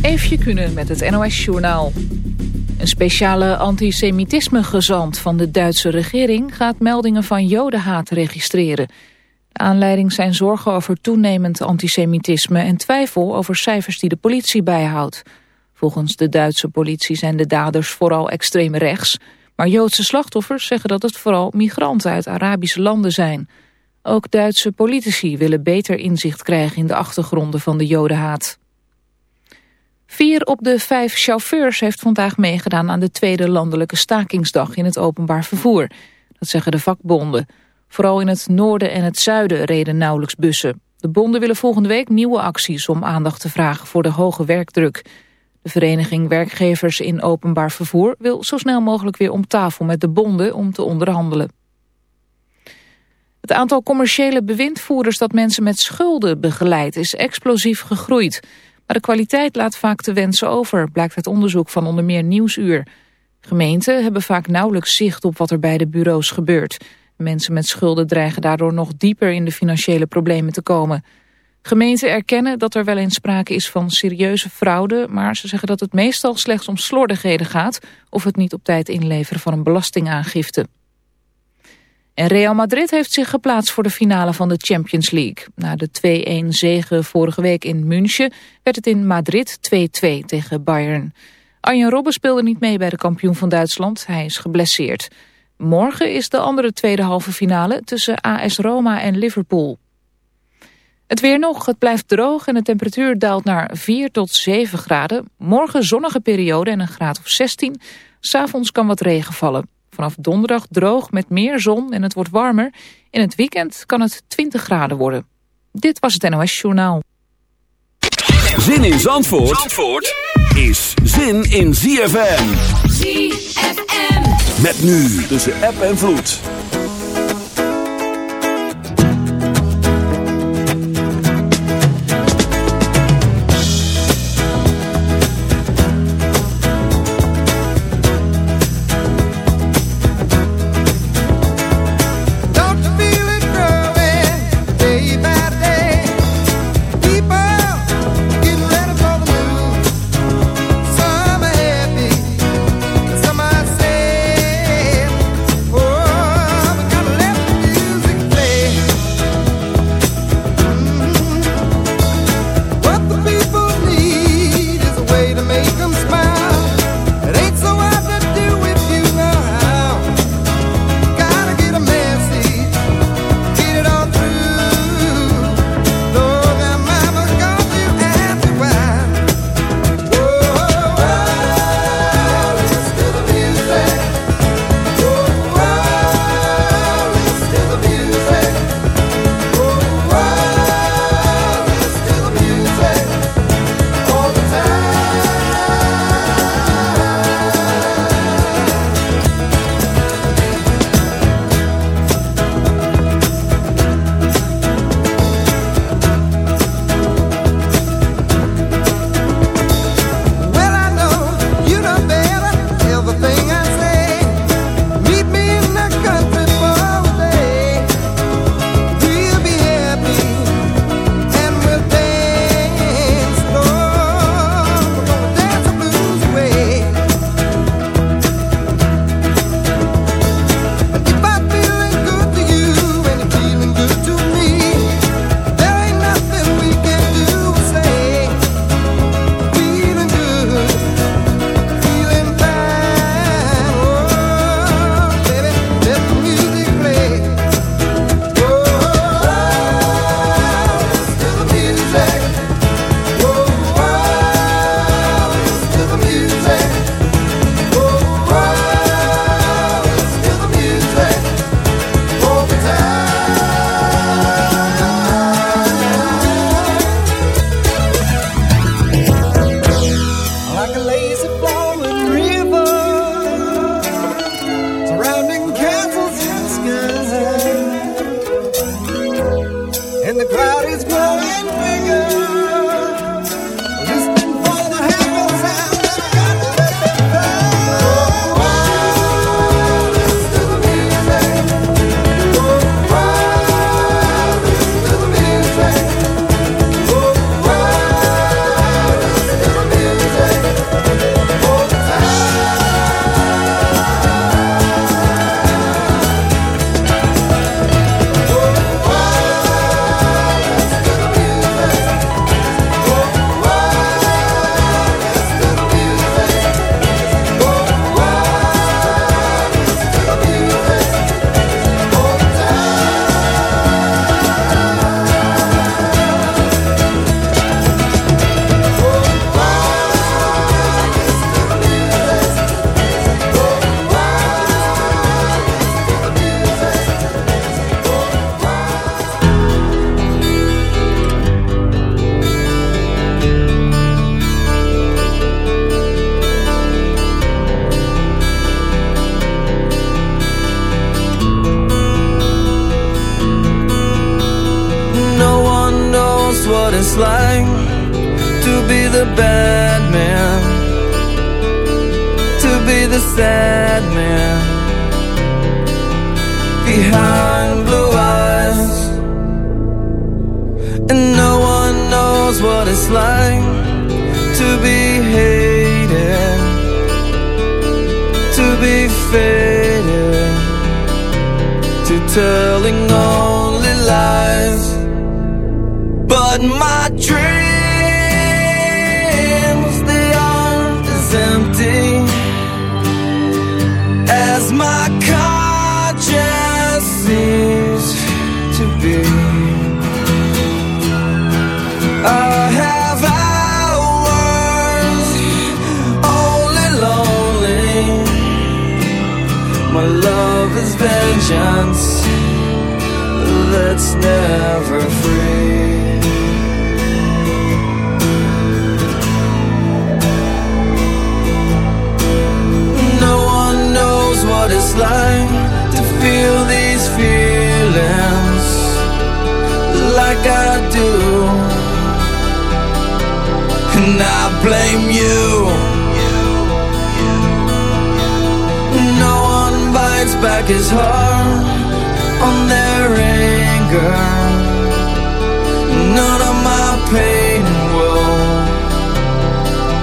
Eefje Kunnen met het NOS-journaal. Een speciale antisemitisme-gezant van de Duitse regering... gaat meldingen van jodenhaat registreren. De aanleiding zijn zorgen over toenemend antisemitisme... en twijfel over cijfers die de politie bijhoudt. Volgens de Duitse politie zijn de daders vooral extreem rechts... maar Joodse slachtoffers zeggen dat het vooral migranten uit Arabische landen zijn... Ook Duitse politici willen beter inzicht krijgen in de achtergronden van de jodenhaat. Vier op de vijf chauffeurs heeft vandaag meegedaan aan de tweede landelijke stakingsdag in het openbaar vervoer. Dat zeggen de vakbonden. Vooral in het noorden en het zuiden reden nauwelijks bussen. De bonden willen volgende week nieuwe acties om aandacht te vragen voor de hoge werkdruk. De vereniging Werkgevers in Openbaar Vervoer wil zo snel mogelijk weer om tafel met de bonden om te onderhandelen. Het aantal commerciële bewindvoerders dat mensen met schulden begeleidt is explosief gegroeid. De kwaliteit laat vaak te wensen over, blijkt uit onderzoek van onder meer Nieuwsuur. Gemeenten hebben vaak nauwelijks zicht op wat er bij de bureaus gebeurt. Mensen met schulden dreigen daardoor nog dieper in de financiële problemen te komen. Gemeenten erkennen dat er wel eens sprake is van serieuze fraude... maar ze zeggen dat het meestal slechts om slordigheden gaat... of het niet op tijd inleveren van een belastingaangifte. En Real Madrid heeft zich geplaatst voor de finale van de Champions League. Na de 2-1 zege vorige week in München werd het in Madrid 2-2 tegen Bayern. Arjen Robben speelde niet mee bij de kampioen van Duitsland. Hij is geblesseerd. Morgen is de andere tweede halve finale tussen AS Roma en Liverpool. Het weer nog, het blijft droog en de temperatuur daalt naar 4 tot 7 graden. Morgen zonnige periode en een graad of 16. S'avonds kan wat regen vallen. Vanaf donderdag droog met meer zon en het wordt warmer. In het weekend kan het 20 graden worden. Dit was het NOS Journaal. Zin in Zandvoort, Zandvoort is zin in ZFM. ZFM. Met nu tussen app en vloed.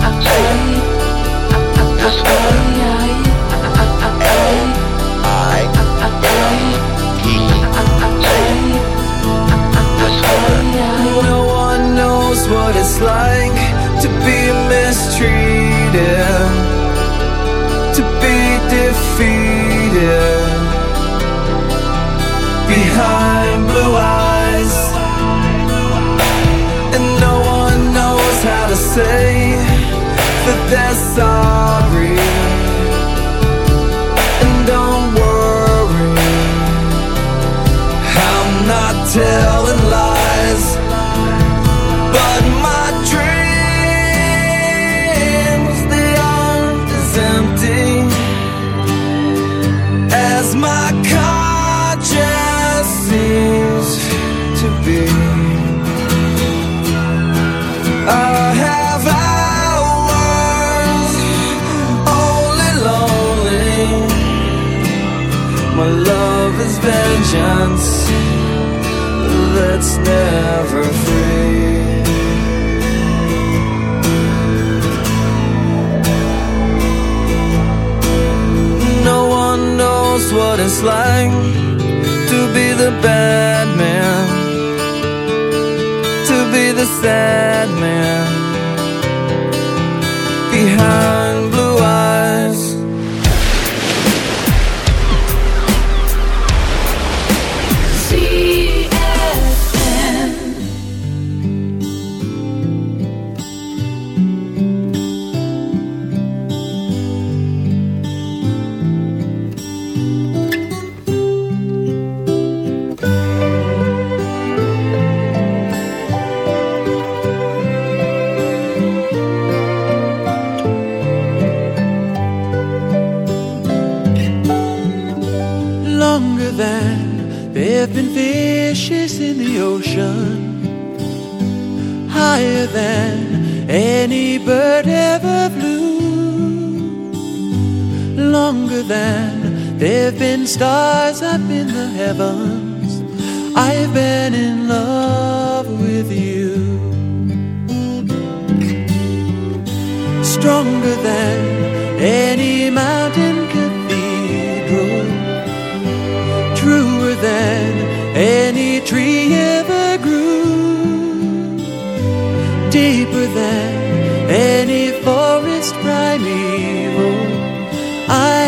I pray. my car just seems to be. I have hours only lonely. My love is vengeance that's never free. what it's like to be the bad man, to be the sad man behind. There've been stars up in the heavens. I've been in love with you. Stronger than any mountain cathedral. Truer than any tree ever grew. Deeper than any forest primeval. I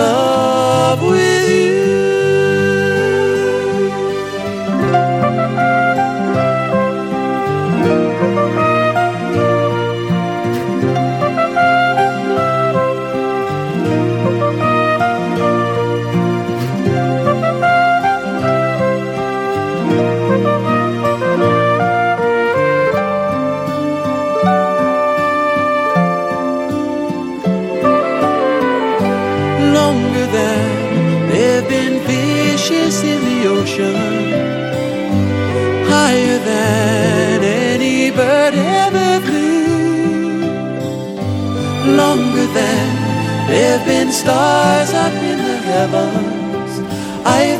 love with longer there've been stars up in the heavens. I've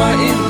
nu maar in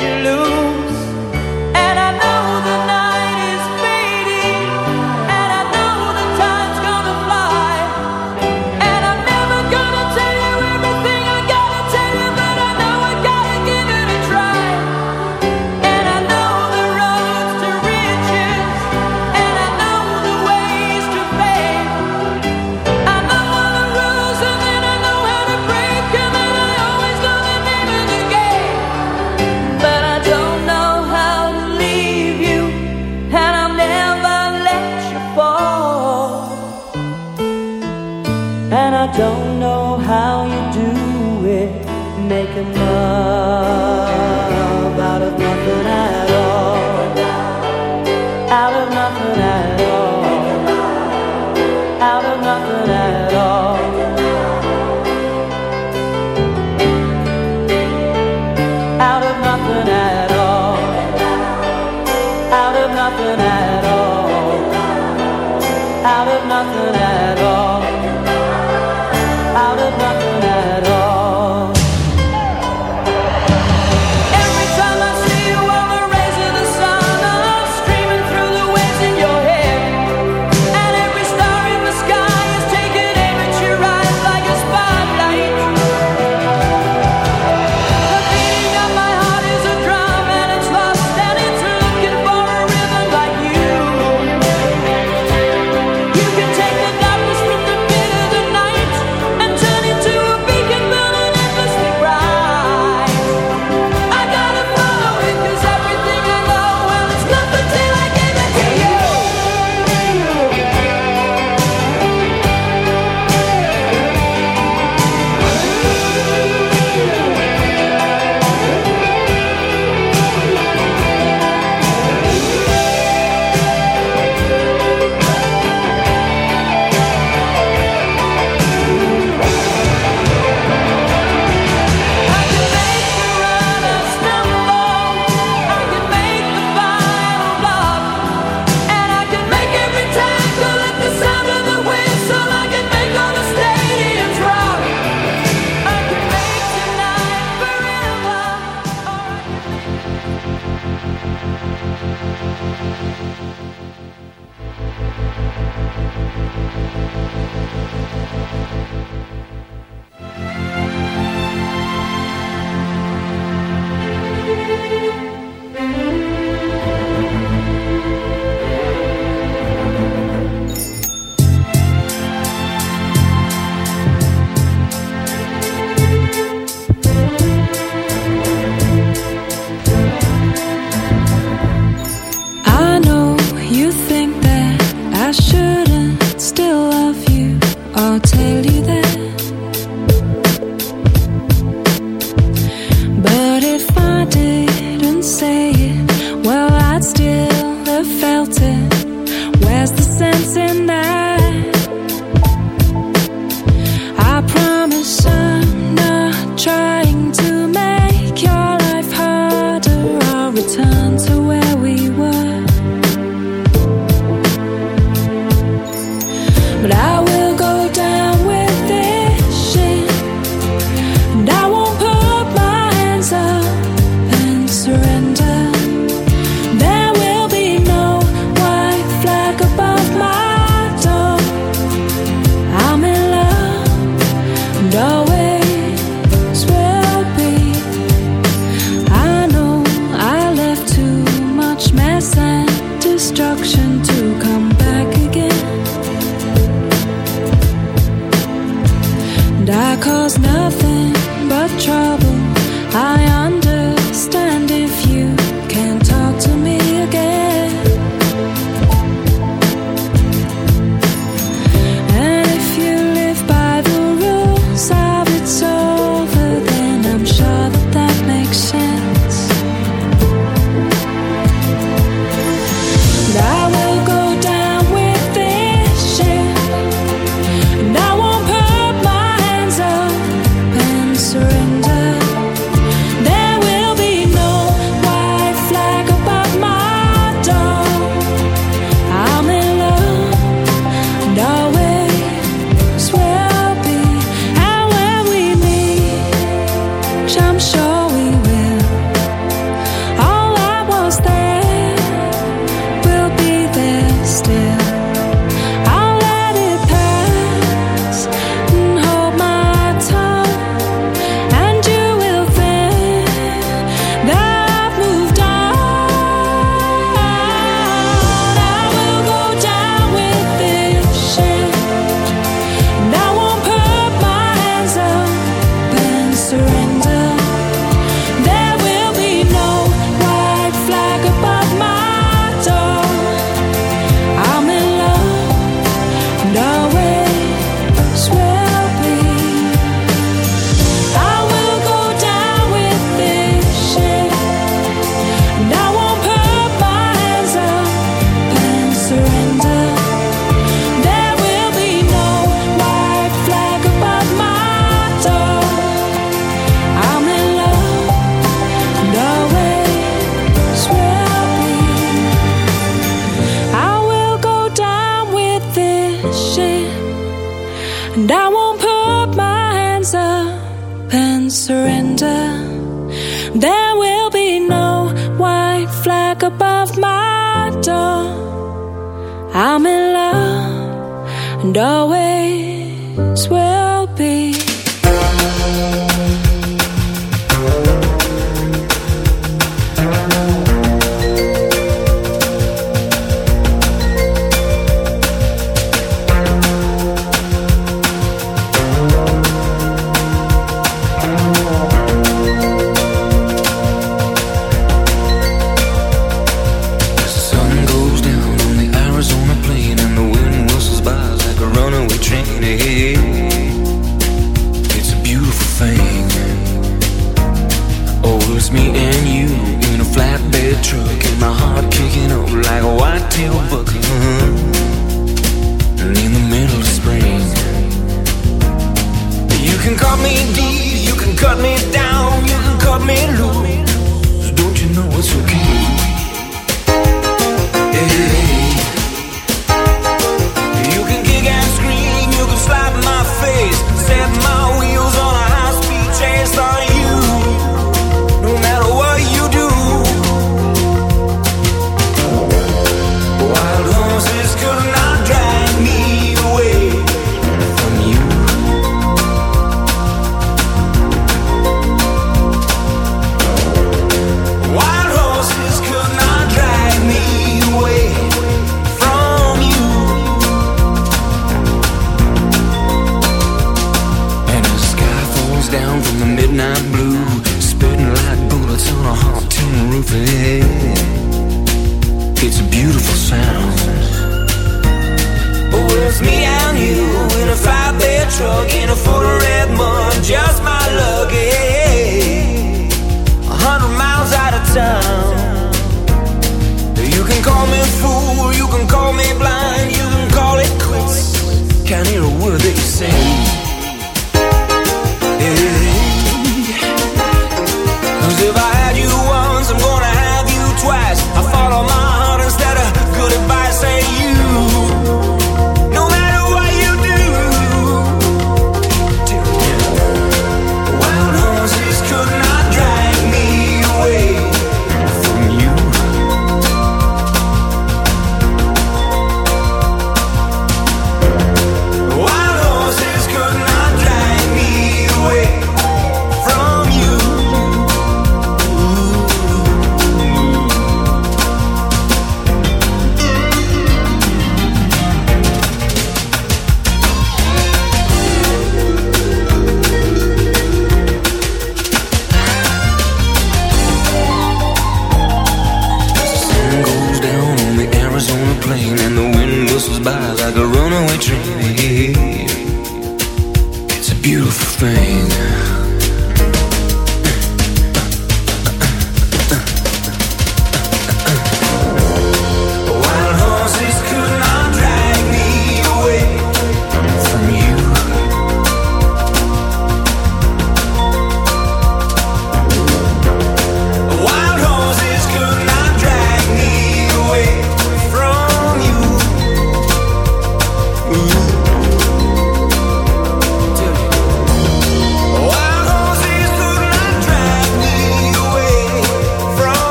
you lose.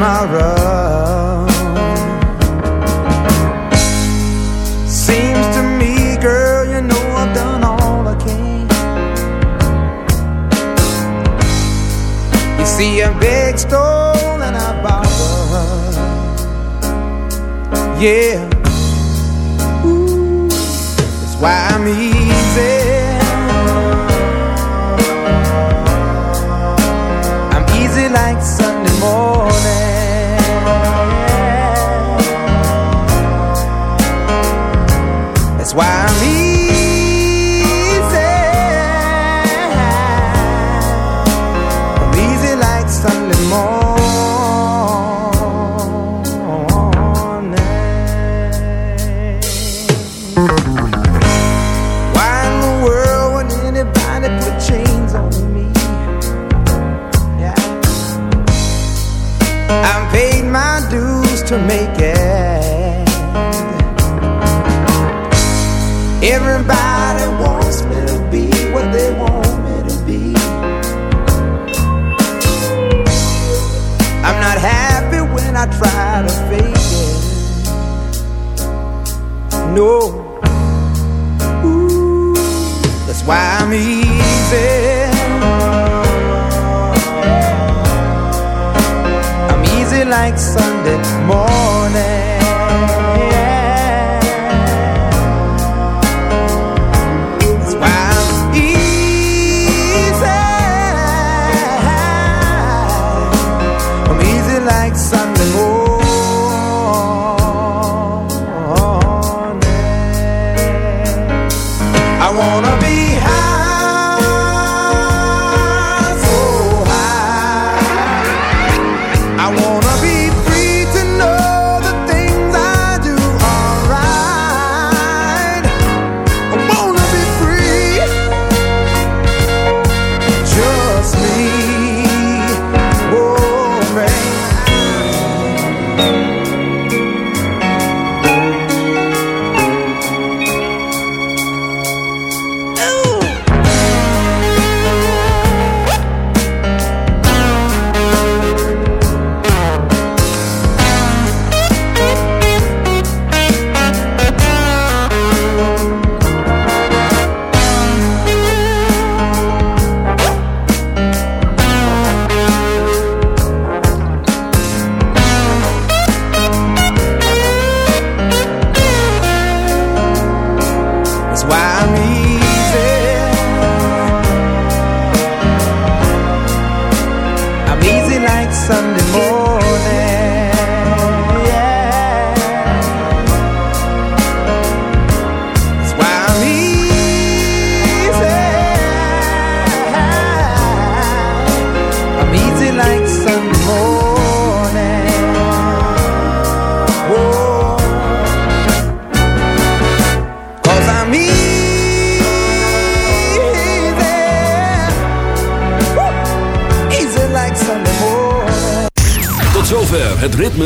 tomorrow. Seems to me, girl, you know I've done all I can. You see a big stone and I borrow. Yeah. I wanna